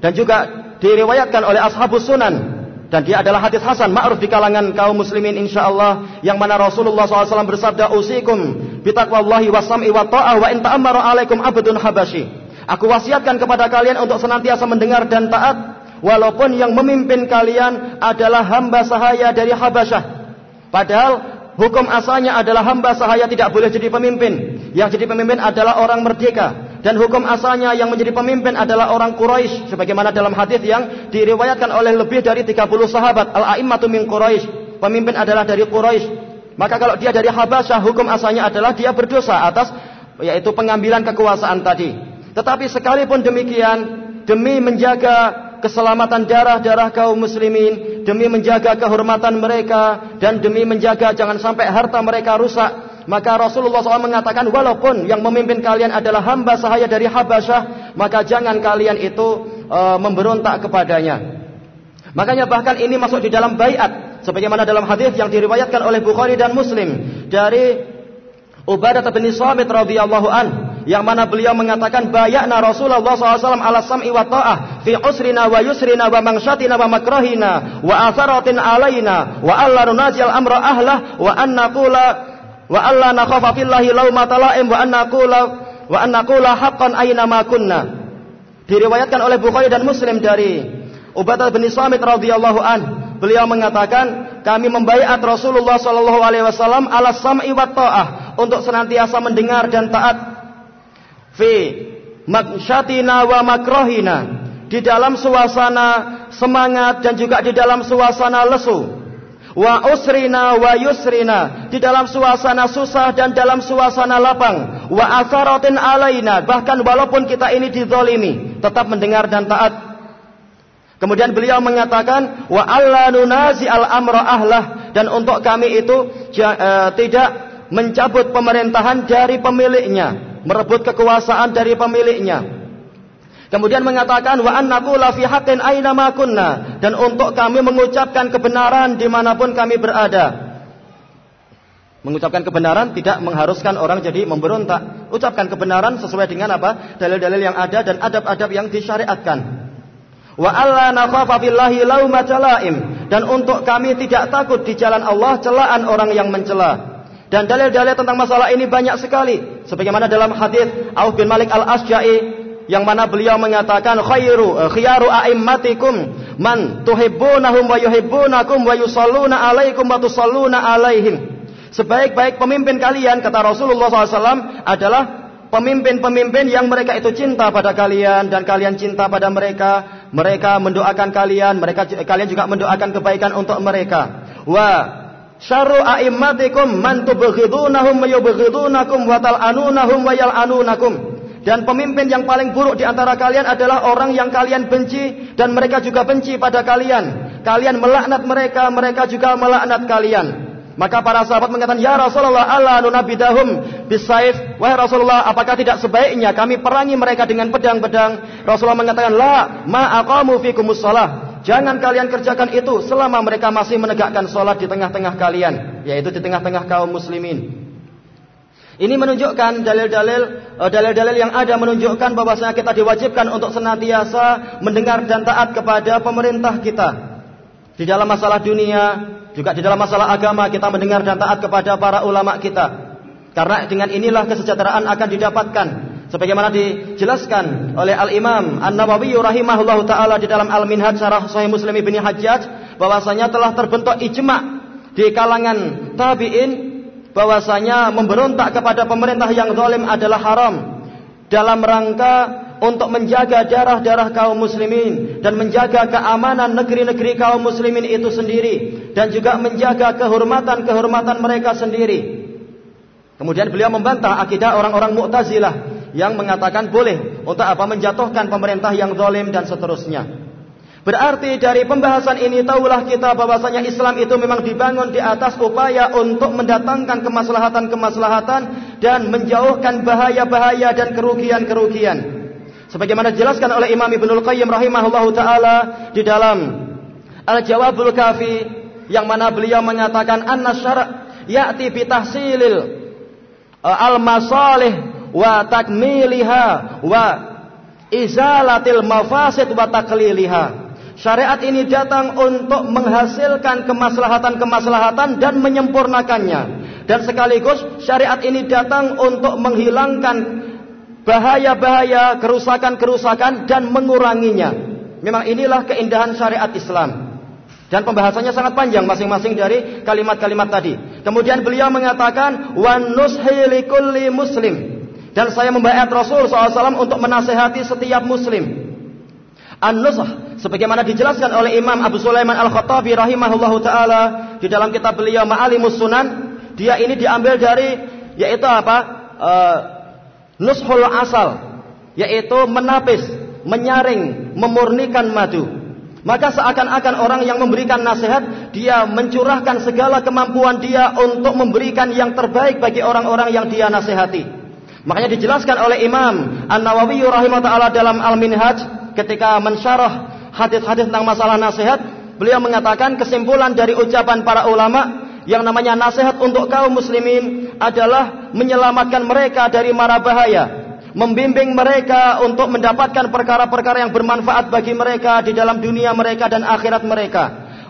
Dan juga diriwayatkan oleh ashabus sunan. Dan dia adalah hadis hasan ma'ruf di kalangan kaum muslimin insyaallah yang mana Rasulullah SAW bersabda usikum bitaqwallahi wasam'i wa ta'ah wa in ta'ammara alaikum abdun habashi. Aku wasiatkan kepada kalian untuk senantiasa mendengar dan taat walaupun yang memimpin kalian adalah hamba sahaya dari Habasyah. Padahal hukum asalnya adalah hamba sahaya tidak boleh jadi pemimpin. Yang jadi pemimpin adalah orang merdeka dan hukum asalnya yang menjadi pemimpin adalah orang Quraisy sebagaimana dalam hadis yang diriwayatkan oleh lebih dari 30 sahabat al-a'immatu min Quraisy. Pemimpin adalah dari Quraisy. Maka kalau dia dari Habasyah hukum asalnya adalah dia berdosa atas yaitu pengambilan kekuasaan tadi. Tetapi sekalipun demikian, demi menjaga keselamatan darah-darah kaum muslimin, demi menjaga kehormatan mereka, dan demi menjaga jangan sampai harta mereka rusak, maka Rasulullah SAW mengatakan, walaupun yang memimpin kalian adalah hamba sahaya dari Habasyah, maka jangan kalian itu uh, memberontak kepadanya. Makanya bahkan ini masuk di dalam bayat, sebagaimana dalam hadis yang diriwayatkan oleh Bukhari dan Muslim dari Ubadah bin Samit radhiyallahu an yang mana beliau mengatakan bayakna Rasulullah SAW ala sam'i wa ta'ah fi usrina wa yusrina wa mangshatina wa makrahina wa atharatin alaina wa alla nunazil amra ahlah wa an naqula wa alla nakhafa fillahi laumata la'im wa an naqula wa an naqula haqqan aina ma kunna. Diriwayatkan oleh Bukhari dan Muslim dari Ubadah bin Samit radhiyallahu an. Beliau mengatakan kami membaiat Rasulullah sallallahu alaihi wasallam ala sam'i wa ta'ah untuk senantiasa mendengar dan taat fi maksyatina wa makrohina. Di dalam suasana semangat dan juga di dalam suasana lesu. Wa usrina wa yusrina. Di dalam suasana susah dan dalam suasana lapang. Wa asaratin alaina. Bahkan walaupun kita ini dizolimi tetap mendengar dan taat. Kemudian beliau mengatakan wa alla nunazi al amra ahlah. Dan untuk kami itu uh, tidak mencabut pemerintahan dari pemiliknya, merebut kekuasaan dari pemiliknya. Kemudian mengatakan wa annaku la fi haqqin aina kunna dan untuk kami mengucapkan kebenaran di mana pun kami berada. Mengucapkan kebenaran tidak mengharuskan orang jadi memberontak. Ucapkan kebenaran sesuai dengan apa? Dalil-dalil yang ada dan adab-adab yang disyariatkan. Wa alla nakhafa fillahi laumata dan untuk kami tidak takut di jalan Allah celaan orang yang mencela. Dan dalil-dalil tentang masalah ini banyak sekali. Sebagaimana dalam hadis Auf bin Malik al-Asja'i yang mana beliau mengatakan khairu uh, khiyaru a'immatikum man tuhibbunahum wa yuhibbunakum wa yusalluna alaikum wa tusalluna alaihim. Sebaik-baik pemimpin kalian kata Rasulullah SAW adalah pemimpin-pemimpin yang mereka itu cinta pada kalian dan kalian cinta pada mereka. Mereka mendoakan kalian, mereka kalian juga mendoakan kebaikan untuk mereka. Wa syarru a'immatikum man tubghidunahum wa yubghidunakum wa tal'anunahum wa yal'anunakum. Dan pemimpin yang paling buruk di antara kalian adalah orang yang kalian benci dan mereka juga benci pada kalian. Kalian melaknat mereka, mereka juga melaknat kalian. Maka para sahabat mengatakan, Ya Rasulullah, Allah nunabidahum bisaif. Wahai Rasulullah, apakah tidak sebaiknya kami perangi mereka dengan pedang-pedang? Rasulullah mengatakan, La ma'aqamu fikumus salah. Jangan kalian kerjakan itu selama mereka masih menegakkan sholat di tengah-tengah kalian. Yaitu di tengah-tengah kaum muslimin. Ini menunjukkan dalil-dalil eh, dalil-dalil yang ada menunjukkan bahwasanya kita diwajibkan untuk senantiasa mendengar dan taat kepada pemerintah kita. Di dalam masalah dunia, juga di dalam masalah agama kita mendengar dan taat kepada para ulama kita. Karena dengan inilah kesejahteraan akan didapatkan. Sebagaimana dijelaskan oleh Al-Imam An-Nawawi rahimahullah taala di dalam Al-Minhaj Syarah Sahih Muslim Ibnu Hajjaj bahwasanya telah terbentuk ijma di kalangan tabi'in bahwasanya memberontak kepada pemerintah yang zalim adalah haram dalam rangka untuk menjaga darah-darah kaum muslimin dan menjaga keamanan negeri-negeri kaum muslimin itu sendiri dan juga menjaga kehormatan-kehormatan mereka sendiri. Kemudian beliau membantah akidah orang-orang Mu'tazilah yang mengatakan boleh untuk apa menjatuhkan pemerintah yang zalim dan seterusnya. Berarti dari pembahasan ini tahulah kita bahwasanya Islam itu memang dibangun di atas upaya untuk mendatangkan kemaslahatan-kemaslahatan dan menjauhkan bahaya-bahaya dan kerugian-kerugian. Sebagaimana dijelaskan oleh Imam Ibnul Qayyim rahimahullahu taala di dalam Al-Jawabul Kafi yang mana beliau mengatakan anna syara' ya'ti bi tahsilil uh, al-masalih wa takmiliha wa izalatil mafasid wa takliliha. Syariat ini datang untuk menghasilkan kemaslahatan-kemaslahatan dan menyempurnakannya. Dan sekaligus syariat ini datang untuk menghilangkan bahaya-bahaya, kerusakan-kerusakan dan menguranginya. Memang inilah keindahan syariat Islam. Dan pembahasannya sangat panjang masing-masing dari kalimat-kalimat tadi. Kemudian beliau mengatakan wan nushi muslim. Dan saya membayar Rasul SAW untuk menasehati setiap muslim. An-nusah sebagaimana dijelaskan oleh Imam Abu Sulaiman Al-Khattabi rahimahullahu taala di dalam kitab beliau Ma'alimus Sunan, dia ini diambil dari yaitu apa? Uh, nushul asal yaitu menapis, menyaring, memurnikan madu. Maka seakan-akan orang yang memberikan nasihat, dia mencurahkan segala kemampuan dia untuk memberikan yang terbaik bagi orang-orang yang dia nasihati. Makanya dijelaskan oleh Imam An-Nawawi rahimahullah dalam Al-Minhaj ketika mensyarah hadis-hadis tentang masalah nasihat, beliau mengatakan kesimpulan dari ucapan para ulama yang namanya nasihat untuk kaum muslimin adalah menyelamatkan mereka dari mara bahaya, membimbing mereka untuk mendapatkan perkara-perkara yang bermanfaat bagi mereka di dalam dunia mereka dan akhirat mereka,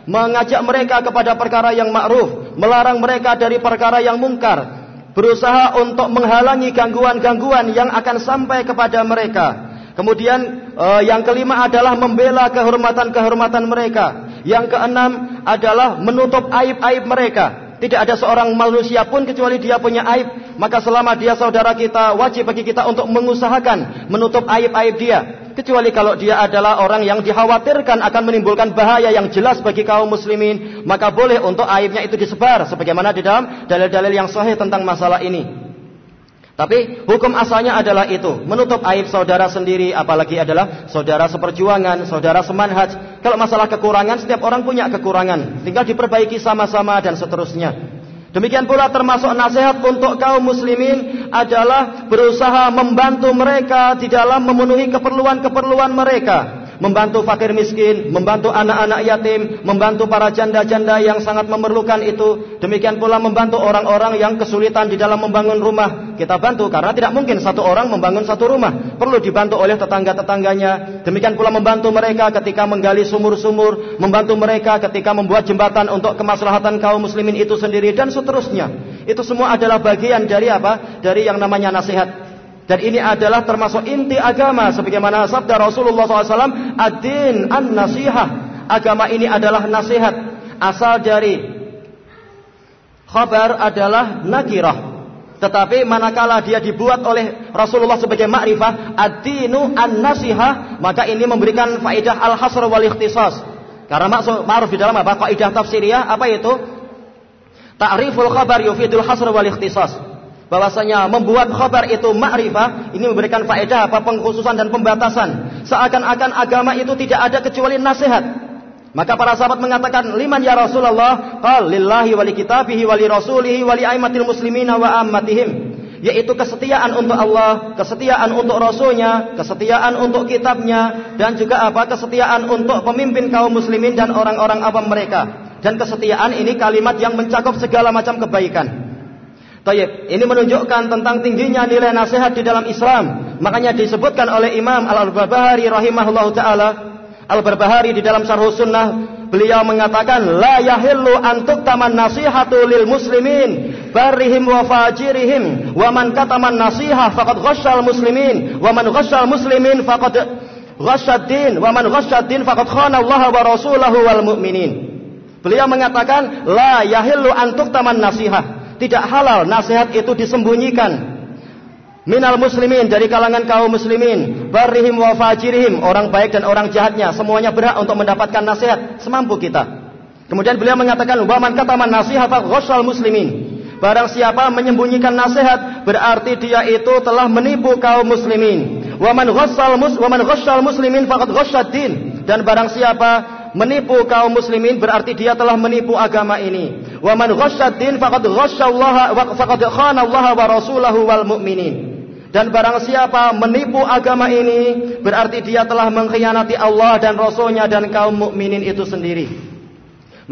mengajak mereka kepada perkara yang ma'ruf, melarang mereka dari perkara yang mungkar, berusaha untuk menghalangi gangguan-gangguan yang akan sampai kepada mereka. Kemudian uh, yang kelima adalah membela kehormatan-kehormatan mereka. Yang keenam adalah menutup aib-aib mereka. Tidak ada seorang manusia pun kecuali dia punya aib. Maka selama dia saudara kita, wajib bagi kita untuk mengusahakan menutup aib-aib dia. Kecuali kalau dia adalah orang yang dikhawatirkan akan menimbulkan bahaya yang jelas bagi kaum muslimin. Maka boleh untuk aibnya itu disebar. Sebagaimana di dalam dalil-dalil yang sahih tentang masalah ini. Tapi hukum asalnya adalah itu, menutup aib saudara sendiri, apalagi adalah saudara seperjuangan, saudara semanhaj. Kalau masalah kekurangan, setiap orang punya kekurangan, tinggal diperbaiki sama-sama dan seterusnya. Demikian pula termasuk nasihat untuk kaum muslimin adalah berusaha membantu mereka di dalam memenuhi keperluan-keperluan mereka membantu fakir miskin, membantu anak-anak yatim, membantu para janda-janda yang sangat memerlukan itu. Demikian pula membantu orang-orang yang kesulitan di dalam membangun rumah. Kita bantu karena tidak mungkin satu orang membangun satu rumah. Perlu dibantu oleh tetangga-tetangganya. Demikian pula membantu mereka ketika menggali sumur-sumur, membantu mereka ketika membuat jembatan untuk kemaslahatan kaum muslimin itu sendiri dan seterusnya. Itu semua adalah bagian dari apa? Dari yang namanya nasihat. Dan ini adalah termasuk inti agama sebagaimana sabda Rasulullah SAW, ad-din an-nasihah. Agama ini adalah nasihat asal dari khabar adalah nakirah. Tetapi manakala dia dibuat oleh Rasulullah sebagai ma'rifah, ad-dinu an-nasihah, maka ini memberikan faedah al-hasr wal ikhtisas. Karena maksud ma'ruf di dalam apa? Kaidah tafsiriyah apa itu? Ta'riful khabar yufidul hasr wal ikhtisas. Bahwasanya membuat khabar itu ma'rifah, ini memberikan faedah apa? Pengkhususan dan pembatasan. Seakan-akan agama itu tidak ada kecuali nasihat. Maka para sahabat mengatakan, "Liman ya Rasulullah?" Qal lillahi wa li kitabihi wa li rasulihi wa li aimatil muslimina wa ammatihim. Yaitu kesetiaan untuk Allah, kesetiaan untuk Rasulnya, kesetiaan untuk kitabnya, dan juga apa? Kesetiaan untuk pemimpin kaum muslimin dan orang-orang awam mereka. Dan kesetiaan ini kalimat yang mencakup segala macam kebaikan. Tayyib, ini menunjukkan tentang tingginya nilai nasihat di dalam Islam. Makanya disebutkan oleh Imam Al-Barbahari rahimahullahu taala Al-Barbahari di dalam Syarh Sunnah beliau mengatakan la yahillu antuk taman nasihatu lil muslimin barihim wa fajirihim wa man kataman nasihah faqad ghasyal muslimin wa man ghasyal muslimin faqad ghasyad din wa man ghasyad din faqad khana Allah wa rasulahu wal mu'minin. Beliau mengatakan la yahillu antuk taman nasihah tidak halal nasihat itu disembunyikan. Minal muslimin dari kalangan kaum muslimin. Barihim wa fajirihim orang baik dan orang jahatnya. Semuanya berhak untuk mendapatkan nasihat semampu kita. Kemudian beliau mengatakan wa man kataman nasihat ghasyal muslimin. Barang siapa menyembunyikan nasihat berarti dia itu telah menipu kaum muslimin. Wa man ghasyal mus wa man muslimin faqad ghasyad din. Dan barang siapa menipu kaum muslimin berarti dia telah menipu agama ini wa man ghasyad din faqad ghasyallaha faqad khana Allah wa rasulahu wal mu'minin dan barang siapa menipu agama ini berarti dia telah mengkhianati Allah dan Rasulnya dan kaum mukminin itu sendiri.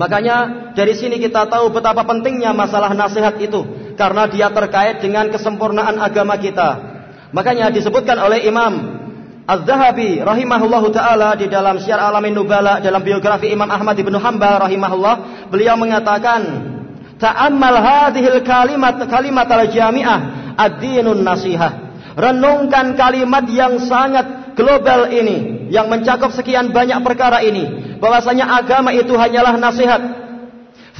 Makanya dari sini kita tahu betapa pentingnya masalah nasihat itu karena dia terkait dengan kesempurnaan agama kita. Makanya disebutkan oleh Imam Az-Zahabi rahimahullahu taala di dalam Syiar Alamin Nubala dalam biografi Imam Ahmad bin Hanbal rahimahullah beliau mengatakan ta'ammal hadhil kalimat kalimat al-jami'ah ad-dinun nasihah Renungkan kalimat yang sangat global ini, yang mencakup sekian banyak perkara ini, bahwasanya agama itu hanyalah nasihat.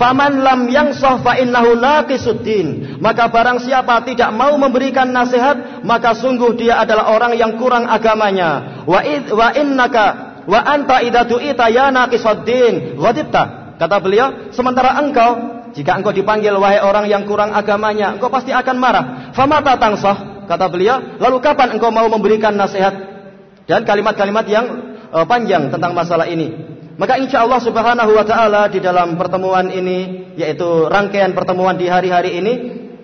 Faman lam yang fa innahu naqisuddin. Maka barang siapa tidak mau memberikan nasihat, maka sungguh dia adalah orang yang kurang agamanya. Wa id, wa innaka wa anta idza du'ita ya naqisuddin. Ghadibta. Kata beliau, sementara engkau jika engkau dipanggil wahai orang yang kurang agamanya, engkau pasti akan marah. Famata tangsah Kata beliau, lalu kapan engkau mau memberikan nasihat? Dan kalimat-kalimat yang uh, panjang tentang masalah ini. Maka insya Allah subhanahu wa ta'ala di dalam pertemuan ini, yaitu rangkaian pertemuan di hari-hari ini,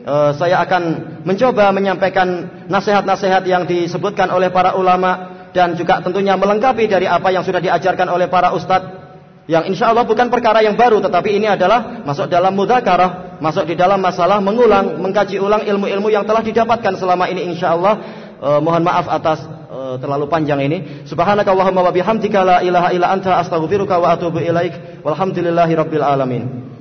uh, saya akan mencoba menyampaikan nasihat-nasihat yang disebutkan oleh para ulama dan juga tentunya melengkapi dari apa yang sudah diajarkan oleh para ustadz yang insya Allah bukan perkara yang baru tetapi ini adalah masuk dalam mudhakarah masuk di dalam masalah mengulang mengkaji ulang ilmu-ilmu yang telah didapatkan selama ini insya Allah eh, mohon maaf atas eh, terlalu panjang ini. Subhanakallahumma wa bihamdika la ilaha illa anta astaghfiruka wa atubu ilaik. Walhamdulillahi rabbil alamin